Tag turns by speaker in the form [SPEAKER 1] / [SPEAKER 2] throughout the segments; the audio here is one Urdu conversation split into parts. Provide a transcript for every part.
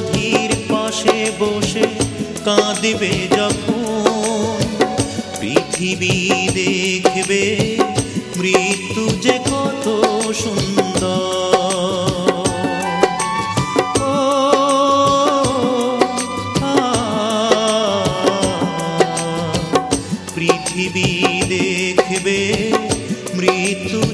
[SPEAKER 1] ج مجھے کت سو پیک مرت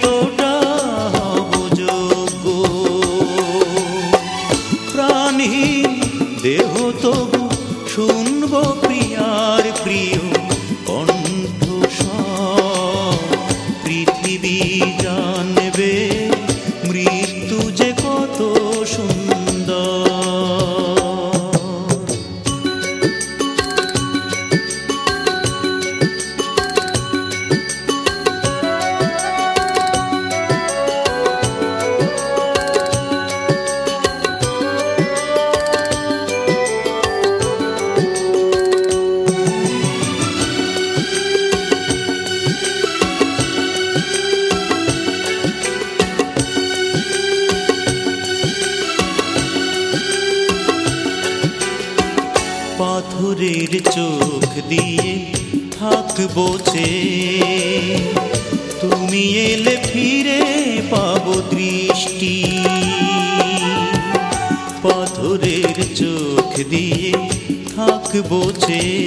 [SPEAKER 1] تو دیکھو تو شن گ چوکھ دے تھک بوچے۔ تم یہ لے پابو درشٹی۔ پاتور چوکھ دئے تھک بوچے۔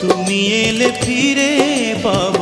[SPEAKER 1] تمیل فریرے پاب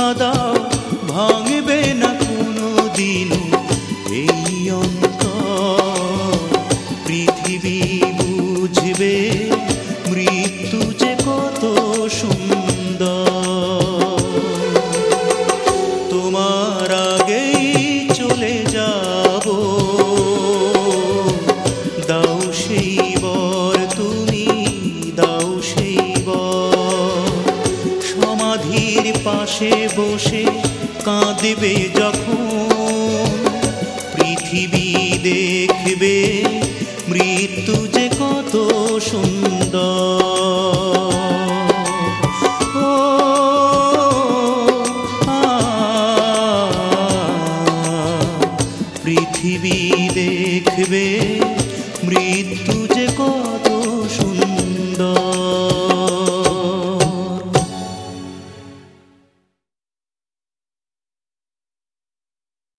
[SPEAKER 1] بسے کدے جا پی دیکھو مرت سند